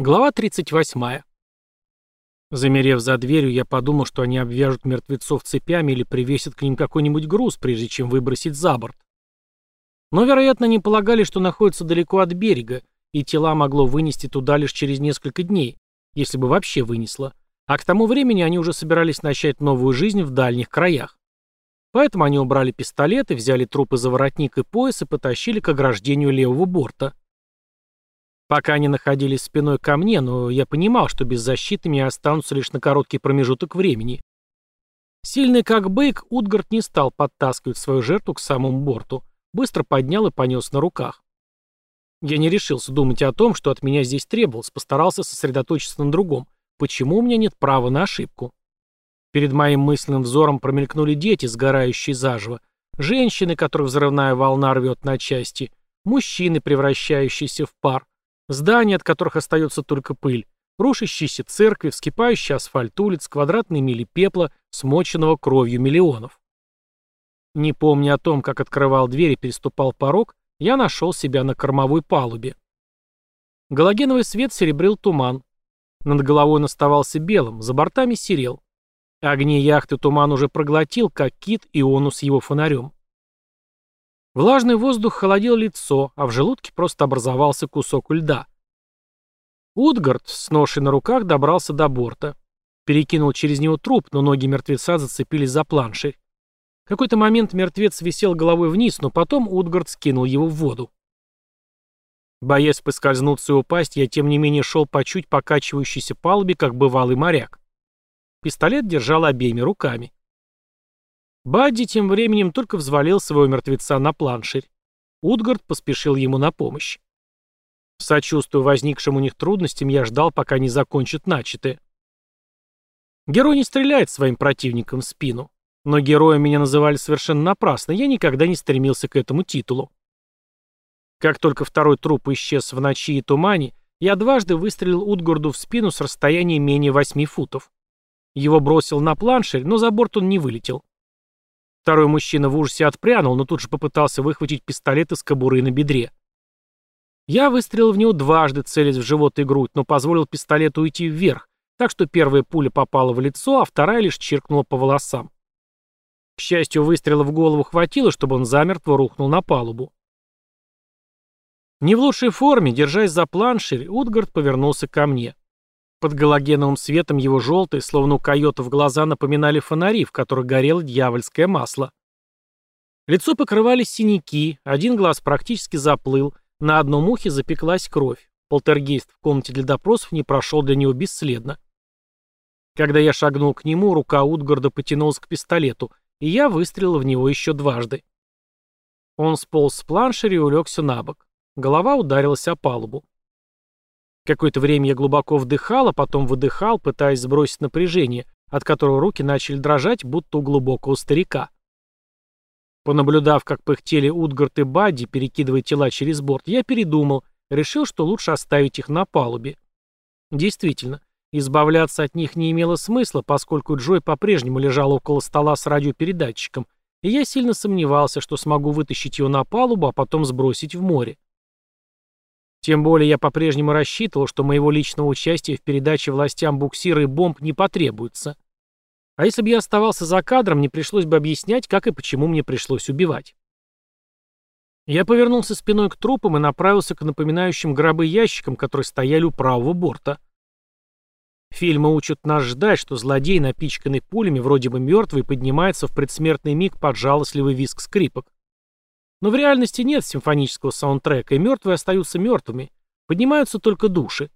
Глава 38. Замерев за дверью, я подумал, что они обвяжут мертвецов цепями или привесят к ним какой-нибудь груз, прежде чем выбросить за борт. Но, вероятно, они полагали, что находятся далеко от берега, и тела могло вынести туда лишь через несколько дней, если бы вообще вынесло. А к тому времени они уже собирались начать новую жизнь в дальних краях. Поэтому они убрали пистолеты, взяли трупы за воротник и пояс и потащили к ограждению левого борта. Пока они находились спиной ко мне, но я понимал, что без защиты меня останутся лишь на короткий промежуток времени. Сильный как бык, Утгард не стал подтаскивать свою жертву к самому борту. Быстро поднял и понес на руках. Я не решился думать о том, что от меня здесь требовалось, постарался сосредоточиться на другом. Почему у меня нет права на ошибку? Перед моим мысленным взором промелькнули дети, сгорающие заживо, женщины, которых взрывная волна рвет на части, мужчины, превращающиеся в пар, Здания, от которых остается только пыль, рушащиеся церкви, вскипающий асфальт улиц, квадратные мили пепла, смоченного кровью миллионов. Не помня о том, как открывал дверь и переступал порог, я нашел себя на кормовой палубе. Галогеновый свет серебрил туман. Над головой он оставался белым, за бортами серел. Огни яхты туман уже проглотил, как кит Иону с его фонарем. Влажный воздух холодил лицо, а в желудке просто образовался кусок льда. Утгард с ношей на руках добрался до борта. Перекинул через него труп, но ноги мертвеца зацепились за планширь. В какой-то момент мертвец висел головой вниз, но потом Утгард скинул его в воду. Боясь поскользнуться и упасть, я тем не менее шел по чуть покачивающейся палубе, как бывалый моряк. Пистолет держал обеими руками. Бадди тем временем только взвалил своего мертвеца на планширь. Утгард поспешил ему на помощь. Сочувствуя возникшим у них трудностям, я ждал, пока не закончат начатое. Герой не стреляет своим противникам в спину. Но героем меня называли совершенно напрасно, я никогда не стремился к этому титулу. Как только второй труп исчез в ночи и тумане, я дважды выстрелил Утгарду в спину с расстояния менее восьми футов. Его бросил на планширь, но за борт он не вылетел. Второй мужчина в ужасе отпрянул, но тут же попытался выхватить пистолет из кобуры на бедре. Я выстрелил в него дважды, целясь в живот и грудь, но позволил пистолету уйти вверх, так что первая пуля попала в лицо, а вторая лишь чиркнула по волосам. К счастью, выстрела в голову хватило, чтобы он замертво рухнул на палубу. Не в лучшей форме, держась за планширь, Утгард повернулся ко мне. Под галогеновым светом его желтые, словно у койотов глаза, напоминали фонари, в которых горело дьявольское масло. Лицо покрывали синяки, один глаз практически заплыл, на одном ухе запеклась кровь. Полтергейст в комнате для допросов не прошел для него бесследно. Когда я шагнул к нему, рука Утгарда потянулась к пистолету, и я выстрелил в него еще дважды. Он сполз с планшеря и улегся на бок. Голова ударилась о палубу. Какое-то время я глубоко вдыхал, а потом выдыхал, пытаясь сбросить напряжение, от которого руки начали дрожать, будто у глубокого старика. Понаблюдав, как пыхтели Утгард и Бадди, перекидывая тела через борт, я передумал, решил, что лучше оставить их на палубе. Действительно, избавляться от них не имело смысла, поскольку Джой по-прежнему лежал около стола с радиопередатчиком, и я сильно сомневался, что смогу вытащить его на палубу, а потом сбросить в море. Тем более я по-прежнему рассчитывал, что моего личного участия в передаче властям буксира и бомб не потребуется. А если бы я оставался за кадром, мне пришлось бы объяснять, как и почему мне пришлось убивать. Я повернулся спиной к трупам и направился к напоминающим гробы ящикам, которые стояли у правого борта. Фильмы учат нас ждать, что злодей, напичканный пулями, вроде бы мертвый, поднимается в предсмертный миг под жалостливый визг скрипок. Но в реальности нет симфонического саундтрека, и мертвые остаются мертвыми. Поднимаются только души.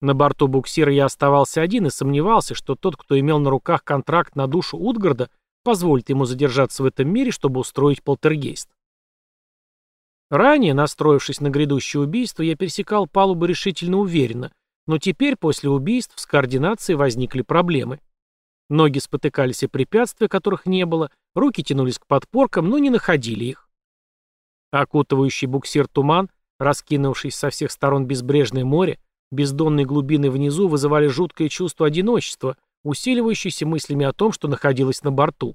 На борту буксира я оставался один и сомневался, что тот, кто имел на руках контракт на душу Утгарда, позволит ему задержаться в этом мире, чтобы устроить полтергейст. Ранее, настроившись на грядущее убийство, я пересекал палубу решительно уверенно, но теперь, после убийств, с координацией возникли проблемы. Ноги спотыкались о препятствия, которых не было, руки тянулись к подпоркам, но не находили их. Окутывающий буксир туман, раскинувшись со всех сторон безбрежное море, бездонные глубины внизу вызывали жуткое чувство одиночества, усиливающееся мыслями о том, что находилось на борту.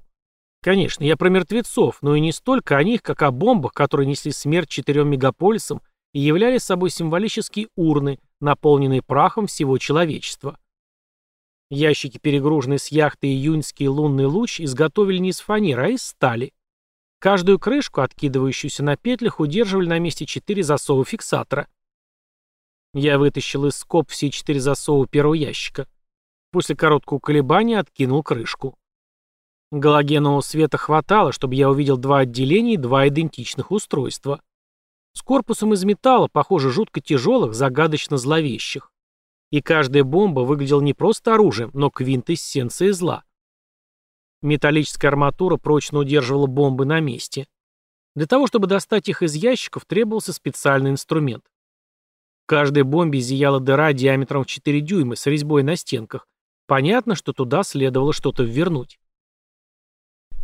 Конечно, я про мертвецов, но и не столько о них, как о бомбах, которые несли смерть четырем мегаполисам и являли собой символические урны, наполненные прахом всего человечества. Ящики, перегруженные с яхты «Июньский лунный луч», изготовили не из фанеры, а из стали. Каждую крышку, откидывающуюся на петлях, удерживали на месте четыре засова фиксатора. Я вытащил из скоб все четыре засова первого ящика. После короткого колебания откинул крышку. Галогенового света хватало, чтобы я увидел два отделения и два идентичных устройства. С корпусом из металла, похоже, жутко тяжелых, загадочно зловещих. И каждая бомба выглядела не просто оружием, но квинтэссенцией зла. Металлическая арматура прочно удерживала бомбы на месте. Для того, чтобы достать их из ящиков, требовался специальный инструмент. В каждой бомбе зияла дыра диаметром в 4 дюйма с резьбой на стенках. Понятно, что туда следовало что-то ввернуть.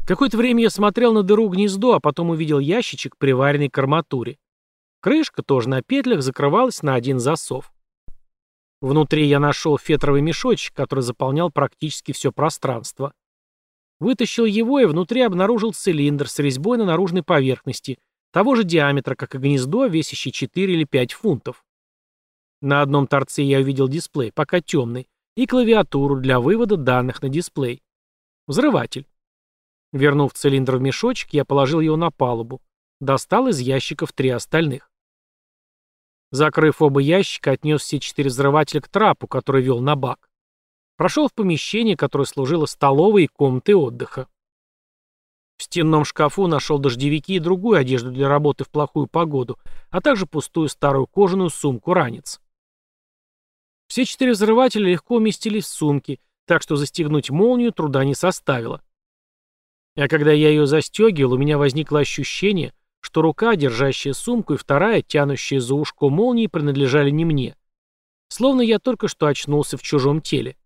Какое-то время я смотрел на дыру гнездо, а потом увидел ящичек, приваренный к арматуре. Крышка, тоже на петлях, закрывалась на один засов. Внутри я нашел фетровый мешочек, который заполнял практически все пространство. Вытащил его и внутри обнаружил цилиндр с резьбой на наружной поверхности, того же диаметра, как и гнездо, весящий 4 или 5 фунтов. На одном торце я увидел дисплей, пока темный, и клавиатуру для вывода данных на дисплей. Взрыватель. Вернув цилиндр в мешочек, я положил его на палубу. Достал из ящиков три остальных. Закрыв оба ящика, отнес все четыре взрывателя к трапу, который вел на бак. Прошел в помещение, которое служило столовой и комнатой отдыха. В стенном шкафу нашел дождевики и другую одежду для работы в плохую погоду, а также пустую старую кожаную сумку-ранец. Все четыре взрывателя легко уместились в сумке, так что застегнуть молнию труда не составило. А когда я ее застегивал, у меня возникло ощущение, что рука, держащая сумку, и вторая, тянущая за ушко молнии, принадлежали не мне. Словно я только что очнулся в чужом теле.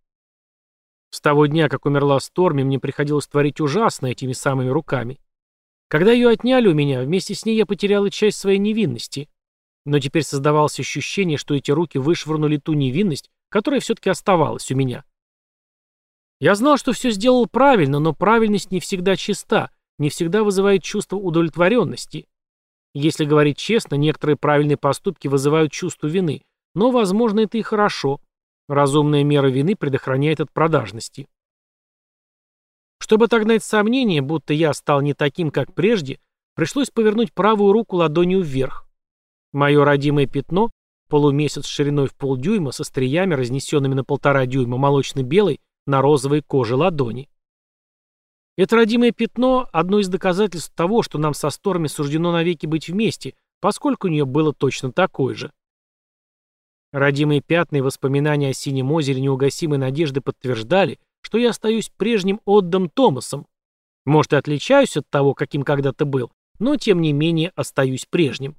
С того дня, как умерла Сторми, мне приходилось творить ужасно этими самыми руками. Когда ее отняли у меня, вместе с ней я потеряла часть своей невинности. Но теперь создавалось ощущение, что эти руки вышвырнули ту невинность, которая все-таки оставалась у меня. Я знал, что все сделал правильно, но правильность не всегда чиста, не всегда вызывает чувство удовлетворенности. Если говорить честно, некоторые правильные поступки вызывают чувство вины, но, возможно, это и хорошо. Разумная мера вины предохраняет от продажности. Чтобы отогнать сомнения, будто я стал не таким, как прежде, пришлось повернуть правую руку ладонью вверх. Мое родимое пятно, полумесяц шириной в полдюйма, со стриями, разнесенными на полтора дюйма молочно-белой, на розовой коже ладони. Это родимое пятно – одно из доказательств того, что нам со Сторми суждено навеки быть вместе, поскольку у нее было точно такое же. Родимые пятна и воспоминания о синем озере неугасимой надежды подтверждали, что я остаюсь прежним Отдом Томасом. Может, и отличаюсь от того, каким когда-то был, но тем не менее остаюсь прежним.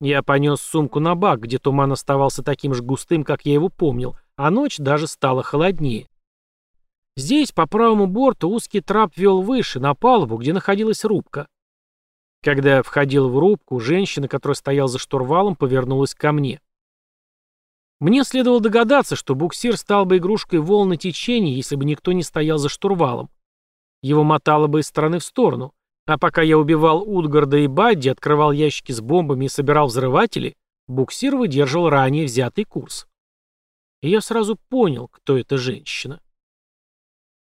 Я понес сумку на бак, где туман оставался таким же густым, как я его помнил, а ночь даже стала холоднее. Здесь, по правому борту, узкий трап вел выше, на палубу, где находилась рубка. Когда я входил в рубку, женщина, которая стояла за штурвалом, повернулась ко мне. Мне следовало догадаться, что буксир стал бы игрушкой волны течения, если бы никто не стоял за штурвалом. Его мотало бы из стороны в сторону. А пока я убивал Утгарда и Бадди, открывал ящики с бомбами и собирал взрыватели, буксир выдерживал ранее взятый курс. И я сразу понял, кто эта женщина.